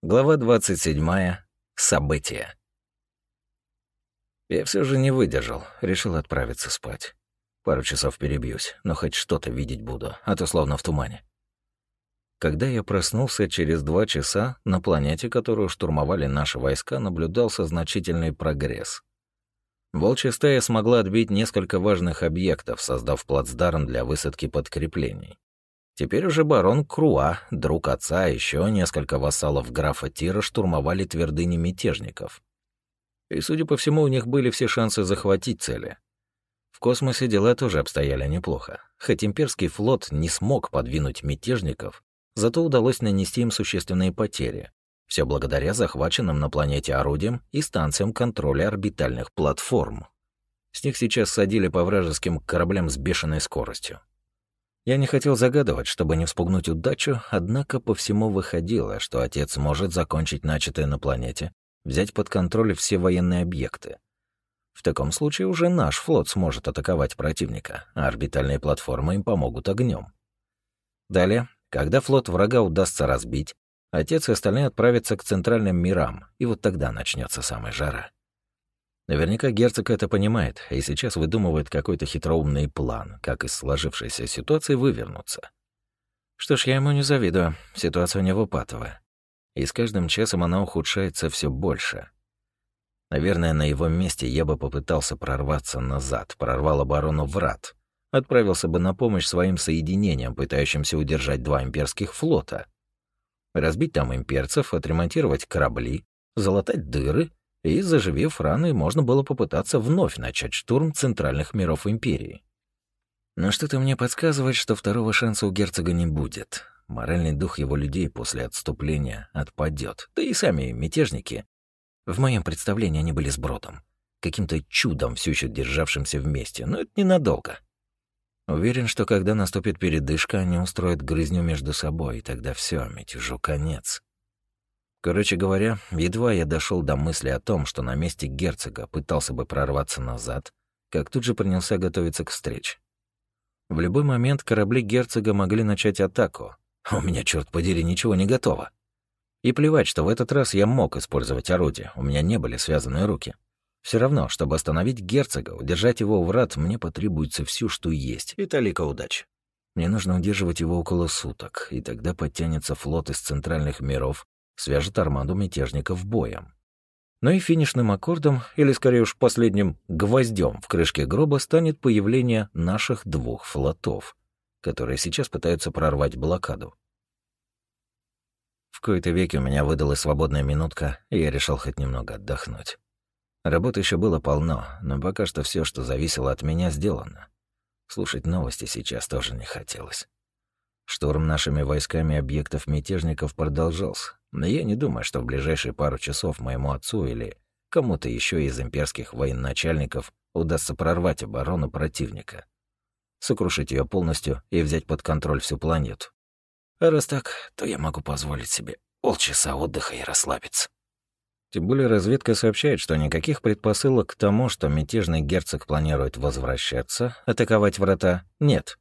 Глава 27. События. Я все же не выдержал, решил отправиться спать. Пару часов перебьюсь, но хоть что-то видеть буду, а то словно в тумане. Когда я проснулся через два часа, на планете, которую штурмовали наши войска, наблюдался значительный прогресс. Волчья стая смогла отбить несколько важных объектов, создав плацдарм для высадки подкреплений. Теперь уже барон Круа, друг отца, еще несколько вассалов графа Тира штурмовали твердыни мятежников. И, судя по всему, у них были все шансы захватить цели. В космосе дела тоже обстояли неплохо. Хоть имперский флот не смог подвинуть мятежников, зато удалось нанести им существенные потери. Все благодаря захваченным на планете орудиям и станциям контроля орбитальных платформ. С них сейчас садили по вражеским кораблям с бешеной скоростью. Я не хотел загадывать, чтобы не вспугнуть удачу, однако по всему выходило, что отец может закончить начатое на планете, взять под контроль все военные объекты. В таком случае уже наш флот сможет атаковать противника, а орбитальные платформы им помогут огнем. Далее, когда флот врага удастся разбить, отец и остальные отправятся к центральным мирам, и вот тогда начнется самая жара. Наверняка герцог это понимает и сейчас выдумывает какой-то хитроумный план, как из сложившейся ситуации вывернуться. Что ж, я ему не завидую, ситуация у него патовая. И с каждым часом она ухудшается все больше. Наверное, на его месте я бы попытался прорваться назад, прорвал оборону врат, отправился бы на помощь своим соединениям, пытающимся удержать два имперских флота. Разбить там имперцев, отремонтировать корабли, залатать дыры и, заживив раны, можно было попытаться вновь начать штурм центральных миров Империи. Но что-то мне подсказывает, что второго шанса у герцога не будет. Моральный дух его людей после отступления отпадет. Да и сами мятежники. В моем представлении они были сбродом. Каким-то чудом все еще державшимся вместе, но это ненадолго. Уверен, что когда наступит передышка, они устроят грызню между собой, и тогда все, мятежу конец. Короче говоря, едва я дошел до мысли о том, что на месте герцога пытался бы прорваться назад, как тут же принялся готовиться к встрече. В любой момент корабли герцога могли начать атаку. У меня, черт подери, ничего не готово. И плевать, что в этот раз я мог использовать орудие, у меня не были связаны руки. Все равно, чтобы остановить герцога, удержать его у врат, мне потребуется все, что есть, и талика удач. Мне нужно удерживать его около суток, и тогда подтянется флот из центральных миров, свяжет армаду мятежников боем. Но и финишным аккордом, или скорее уж последним гвоздем в крышке гроба станет появление наших двух флотов, которые сейчас пытаются прорвать блокаду. В кои-то веки у меня выдалась свободная минутка, и я решил хоть немного отдохнуть. Работы еще было полно, но пока что все, что зависело от меня, сделано. Слушать новости сейчас тоже не хотелось. Штурм нашими войсками объектов мятежников продолжался, но я не думаю, что в ближайшие пару часов моему отцу или кому-то еще из имперских военачальников удастся прорвать оборону противника, сокрушить ее полностью и взять под контроль всю планету. А раз так, то я могу позволить себе полчаса отдыха и расслабиться. Тем более разведка сообщает, что никаких предпосылок к тому, что мятежный герцог планирует возвращаться, атаковать врата, нет.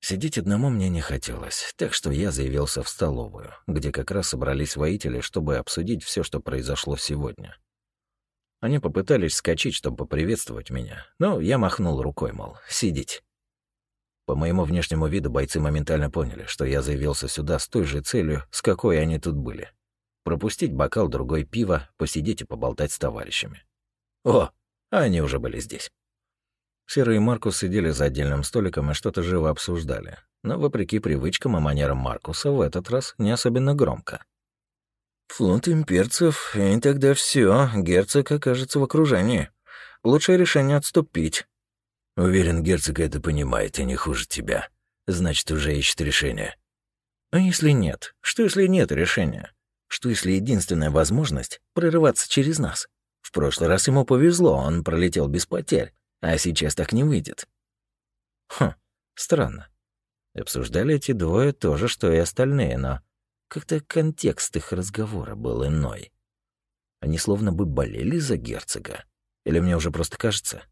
Сидеть одному мне не хотелось, так что я заявился в столовую, где как раз собрались воители, чтобы обсудить все, что произошло сегодня. Они попытались скачать, чтобы поприветствовать меня, но я махнул рукой, мол, сидеть. По моему внешнему виду бойцы моментально поняли, что я заявился сюда с той же целью, с какой они тут были. Пропустить бокал другой пива, посидеть и поболтать с товарищами. О, они уже были здесь. Сера и Маркус сидели за отдельным столиком и что-то живо обсуждали. Но, вопреки привычкам и манерам Маркуса, в этот раз не особенно громко. «Флот имперцев, и тогда все, герцог окажется в окружении. Лучшее решение отступить». «Уверен, герцог это понимает и не хуже тебя. Значит, уже ищет решение». «А если нет? Что если нет решения? Что если единственная возможность — прорываться через нас? В прошлый раз ему повезло, он пролетел без потерь. А сейчас так не выйдет. Хм, странно. Обсуждали эти двое то же, что и остальные, но как-то контекст их разговора был иной. Они словно бы болели за герцога. Или мне уже просто кажется?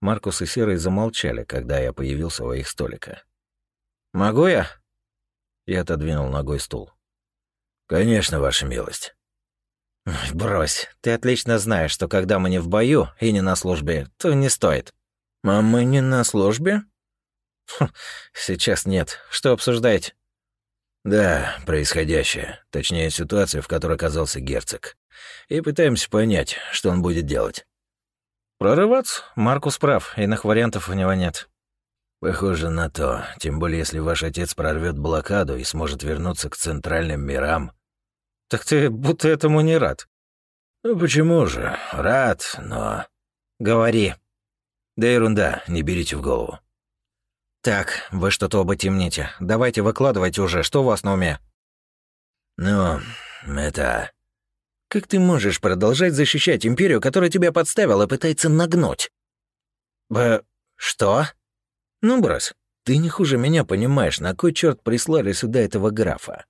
Маркус и Серый замолчали, когда я появился у их столика. «Могу я?» Я отодвинул ногой стул. Конечно, ваша милость. Брось, ты отлично знаешь, что когда мы не в бою и не на службе, то не стоит. А мы не на службе? Хм, сейчас нет. Что обсуждаете? Да, происходящее. Точнее, ситуацию, в которой оказался герцог. И пытаемся понять, что он будет делать. Прорываться? Маркус прав, иных вариантов у него нет. Похоже на то. Тем более, если ваш отец прорвет блокаду и сможет вернуться к центральным мирам. Так ты будто этому не рад. Ну почему же? Рад, но... Говори. Да ерунда, не берите в голову. Так, вы что-то оба темните. Давайте выкладывайте уже, что у вас на уме? Ну, это... Как ты можешь продолжать защищать империю, которая тебя подставила и пытается нагнуть? Б... что? Ну, брось, ты не хуже меня понимаешь, на кой черт прислали сюда этого графа.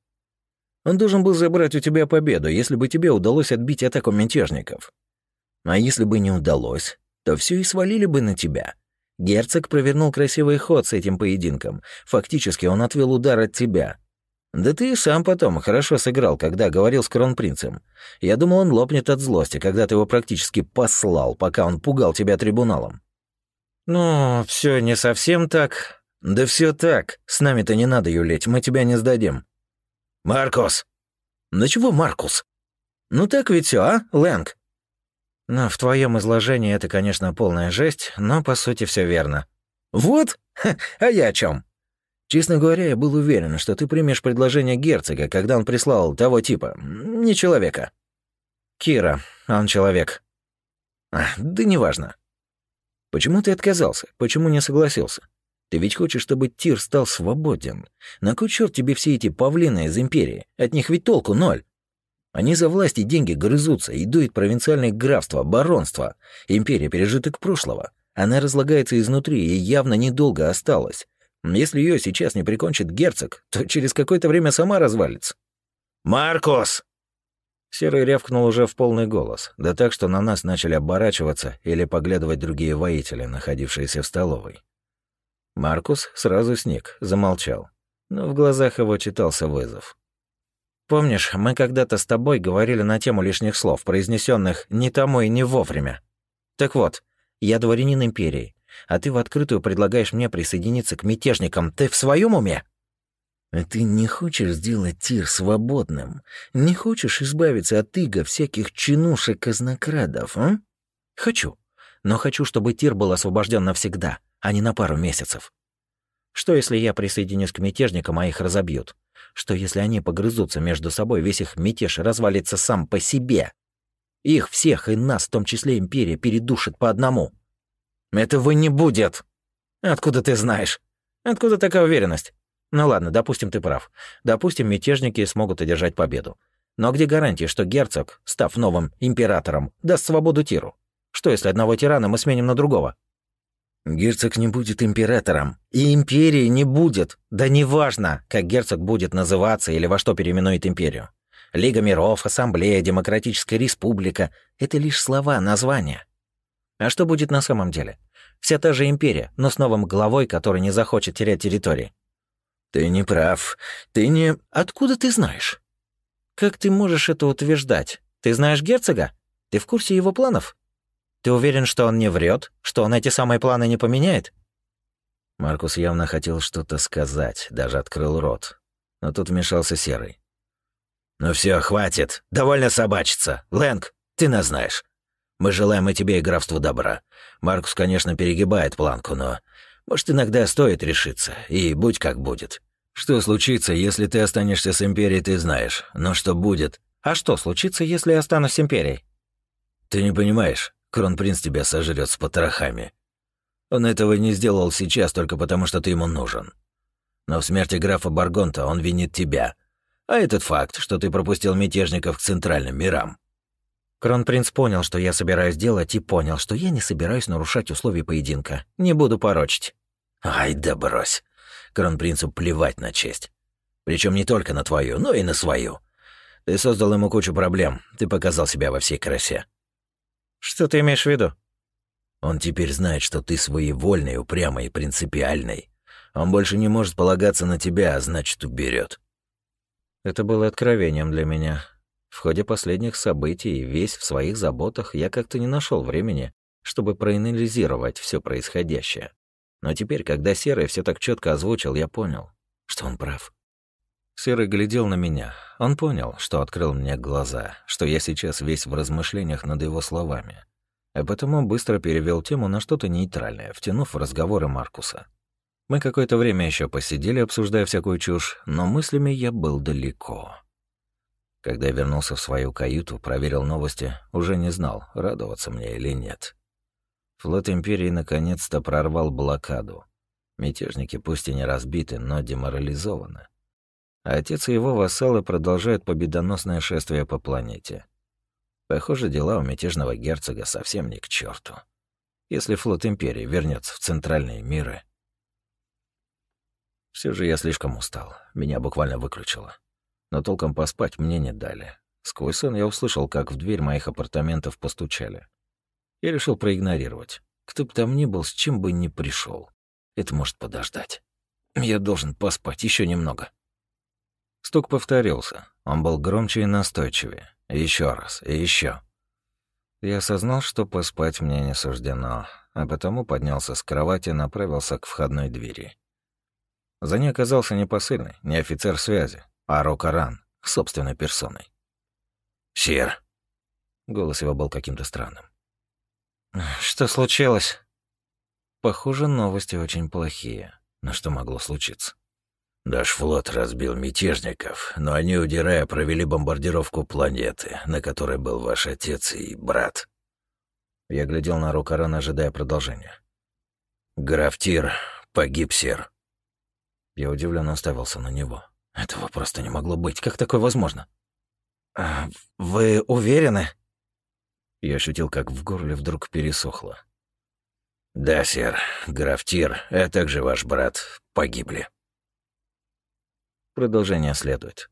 Он должен был забрать у тебя победу, если бы тебе удалось отбить атаку мятежников. А если бы не удалось, то все и свалили бы на тебя. Герцог провернул красивый ход с этим поединком. Фактически он отвел удар от тебя. Да ты и сам потом хорошо сыграл, когда говорил с кронпринцем. Я думал, он лопнет от злости, когда ты его практически послал, пока он пугал тебя трибуналом. «Ну, все не совсем так». «Да все так. С нами-то не надо юлить, мы тебя не сдадим». «Маркус!» «Ну чего Маркус?» «Ну так ведь все, а, Лэнг?» «Ну, в твоем изложении это, конечно, полная жесть, но по сути все верно». «Вот? Ха, а я о чем? Честно говоря, я был уверен, что ты примешь предложение герцога, когда он прислал того типа, не человека». «Кира, он человек». А, да неважно. Почему ты отказался? Почему не согласился? Ты ведь хочешь, чтобы Тир стал свободен. На кой черт тебе все эти павлины из Империи? От них ведь толку ноль. Они за власть и деньги грызутся и дуют провинциальные графства, баронства. Империя пережиток прошлого. Она разлагается изнутри и явно недолго осталась. Если ее сейчас не прикончит герцог, то через какое-то время сама развалится. «Маркус!» Серый рявкнул уже в полный голос, да так, что на нас начали оборачиваться или поглядывать другие воители, находившиеся в столовой. Маркус сразу сник, замолчал, но в глазах его читался вызов. «Помнишь, мы когда-то с тобой говорили на тему лишних слов, произнесенных не тому и не вовремя? Так вот, я дворянин империи, а ты в открытую предлагаешь мне присоединиться к мятежникам. Ты в своем уме?» Ты не хочешь сделать Тир свободным? Не хочешь избавиться от иго всяких чинушек-казнокрадов, а? Хочу. Но хочу, чтобы Тир был освобожден навсегда, а не на пару месяцев. Что, если я присоединюсь к мятежникам, а их разобьют? Что, если они погрызутся между собой, весь их мятеж развалится сам по себе? Их всех и нас, в том числе Империя, передушит по одному. Этого не будет. Откуда ты знаешь? Откуда такая уверенность? Ну ладно, допустим, ты прав. Допустим, мятежники смогут одержать победу. Но где гарантия, что герцог, став новым императором, даст свободу Тиру? Что, если одного тирана мы сменим на другого? Герцог не будет императором. И империи не будет. Да неважно, как герцог будет называться или во что переименует империю. Лига миров, ассамблея, демократическая республика — это лишь слова, названия. А что будет на самом деле? Вся та же империя, но с новым главой, который не захочет терять территории. «Ты не прав. Ты не...» «Откуда ты знаешь?» «Как ты можешь это утверждать? Ты знаешь герцога? Ты в курсе его планов? Ты уверен, что он не врет, что он эти самые планы не поменяет?» Маркус явно хотел что-то сказать, даже открыл рот. Но тут вмешался Серый. «Ну все, хватит. Довольно собачиться. Лэнг, ты нас знаешь. Мы желаем и тебе, и графству добра. Маркус, конечно, перегибает планку, но может, иногда стоит решиться, и будь как будет. Что случится, если ты останешься с Империей, ты знаешь. Но что будет? А что случится, если я останусь с Империей? Ты не понимаешь, Кронпринц тебя сожрет с потрохами. Он этого не сделал сейчас только потому, что ты ему нужен. Но в смерти графа Баргонта он винит тебя. А этот факт, что ты пропустил мятежников к центральным мирам, Кронпринц понял, что я собираюсь делать, и понял, что я не собираюсь нарушать условия поединка. Не буду порочить. Ай да брось. Кронпринцу плевать на честь. Причем не только на твою, но и на свою. Ты создал ему кучу проблем. Ты показал себя во всей красе. Что ты имеешь в виду? Он теперь знает, что ты своевольный, упрямый и принципиальный. Он больше не может полагаться на тебя, а значит, уберет. Это было откровением для меня. В ходе последних событий, весь в своих заботах, я как-то не нашел времени, чтобы проанализировать все происходящее. Но теперь, когда Серый все так четко озвучил, я понял, что он прав. Серый глядел на меня. Он понял, что открыл мне глаза, что я сейчас весь в размышлениях над его словами. А потому быстро перевел тему на что-то нейтральное, втянув в разговоры Маркуса. Мы какое-то время еще посидели, обсуждая всякую чушь, но мыслями я был далеко. Когда я вернулся в свою каюту, проверил новости, уже не знал, радоваться мне или нет. Флот Империи наконец-то прорвал блокаду. Мятежники пусть и не разбиты, но деморализованы. А отец и его вассалы продолжают победоносное шествие по планете. Похоже, дела у мятежного герцога совсем не к черту. Если флот Империи вернется в центральные миры... Все же я слишком устал. Меня буквально выключило. Но толком поспать мне не дали. Сквозь сон я услышал, как в дверь моих апартаментов постучали. Я решил проигнорировать. Кто бы там ни был, с чем бы ни пришел. Это может подождать. Я должен поспать еще немного. Стук повторился. Он был громче и настойчивее. Еще раз, и еще. Я осознал, что поспать мне не суждено, а потому поднялся с кровати и направился к входной двери. За ней оказался не посыльный, не офицер связи, а Рокаран, собственной персоной. «Сир!» Голос его был каким-то странным. «Что случилось?» Похоже, новости очень плохие. Но что могло случиться? Наш флот разбил мятежников, но они, удирая, провели бомбардировку планеты, на которой был ваш отец и брат. Я глядел на Рукарана, ожидая продолжения. Граф Тир погиб, сир. Я удивленно уставился на него. Этого просто не могло быть. Как такое возможно? А, «Вы уверены?» Я ощутил, как в горле вдруг пересохло. «Да, сэр. Граф Тир, а также ваш брат погибли». Продолжение следует.